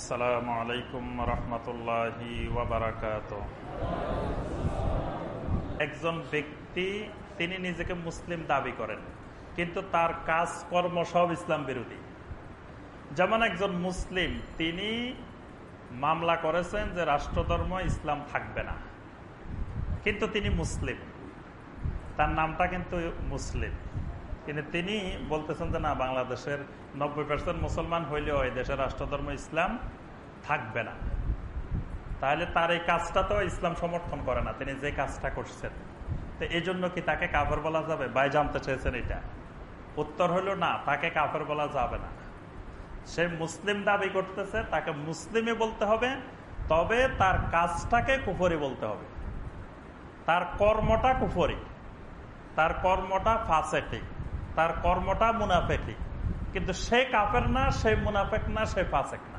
আসসালামু আলাইকুম রহমতুল্লাহি একজন ব্যক্তি, তিনি নিজেকে মুসলিম দাবি করেন, কিন্তু তার কাজ কর্ম সব ইসলাম বিরোধী। যেমন একজন মুসলিম, তিনি মামলা করেছেন যে রাষ্ট্রধর্ম ইসলাম থাকবে না, কিন্তু তিনি মুসলিম। তার নামটা কিন্তু মুসলিম। কিন্তু তিনি বলতেছেন যে, না, বাংলাদেশের নব্বই পার্সেন্ট মুসলমান হইলেও এই দেশের রাষ্ট্রধর্ম ইসলাম থাকবে না। তাহলে তার এই কাজটা তো ইসলাম সমর্থন করে না, তিনি যে কাজটা করছেন। তো এই জন্য কি তাকে কাফের বলা যাবে? বাই জানতে চেয়েছেন এটা। উত্তর হলো, না, তাকে কাফের বলা যাবে না। সে মুসলিম দাবি করতেছে, তাকে মুসলিমে বলতে হবে, তবে তার কাজটাকে কুফরি বলতে হবে। তার কর্মটা কুফরি, তার কর্মটা ফাঁসেটি তার কর্মটা মুনাফেকি। কিন্তু সে কাপের না, সে মুনাফেক না, সে ফাঁসেক না।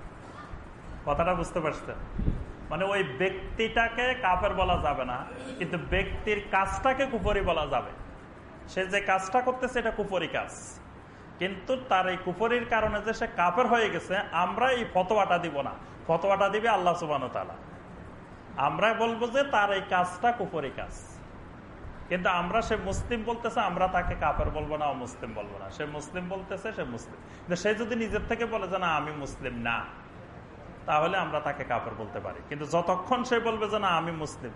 কথাটা বুঝতে পারছেন? মানে ওই ব্যক্তিটাকে কাপের বলা যাবে না, কিন্তু ব্যক্তির কাজটাকে কুফরি বলা যাবে। সে যে কাজটা করতেছে, এটা কুফরি কাজ। কিন্তু তার এই কুফরির কারণে যে সে কাপের হয়ে গেছে, আমরা এই ফতোয়াটা দিব না। ফতোয়াটা দিবে আল্লাহ সুবান তালা আমরা বলব যে তার এই কাজটা কুফরি কাজ। কিন্তু আমরা সে মুসলিম বলতেছে, আমরা তাকে কাপের বলব না মুসলিম বলব না। সে মুসলিম বলতেছে, সে মুসলিম। কিন্তু সে যদি নিজের থেকে বলে যে না, আমি মুসলিম না, তাহলে আমরা তাকে কাপড় বলতে পারি। কিন্তু যতক্ষণ সে বলবে যে না, আমি মুসলিম,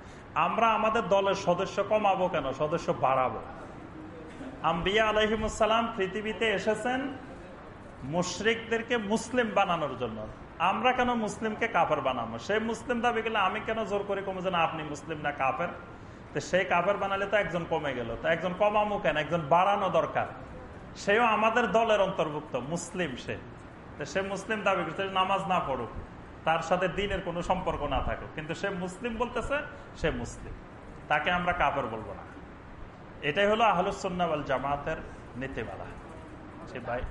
আমরা আমাদের দলের সদস্য কমাবো কেন? সদস্য বাড়াবো। আম্বিয়া আলহিমুসালাম পৃথিবীতে এসেছেন মুশ্রিকদেরকে মুসলিম বানানোর জন্য। আমরা কেন মুসলিমকে কাপড় বানাবো? সে মুসলিম দাবি গেলে আমি কেন জোর করে কমে যে না, আপনি মুসলিম না কাপের তো সেই কাপড় বানালে তো একজন কমে গেল, তো একজন কমামো কেন? একজন বাড়ানো দরকার। সেও আমাদের দলের অন্তর্ভুক্ত, মুসলিম সে। তো সে মুসলিম দাবি করছে নামাজ না পড়ুক, তার সাথে দিনের কোনো সম্পর্ক না থাকুক। কিন্তু সে মুসলিম বলতেছে, সে মুসলিম। তাকে আমরা কাপড় বলব না। এটাই হলো আহলুসন্নাওয়াল জামাতের নীতিমালা। সে ভাই।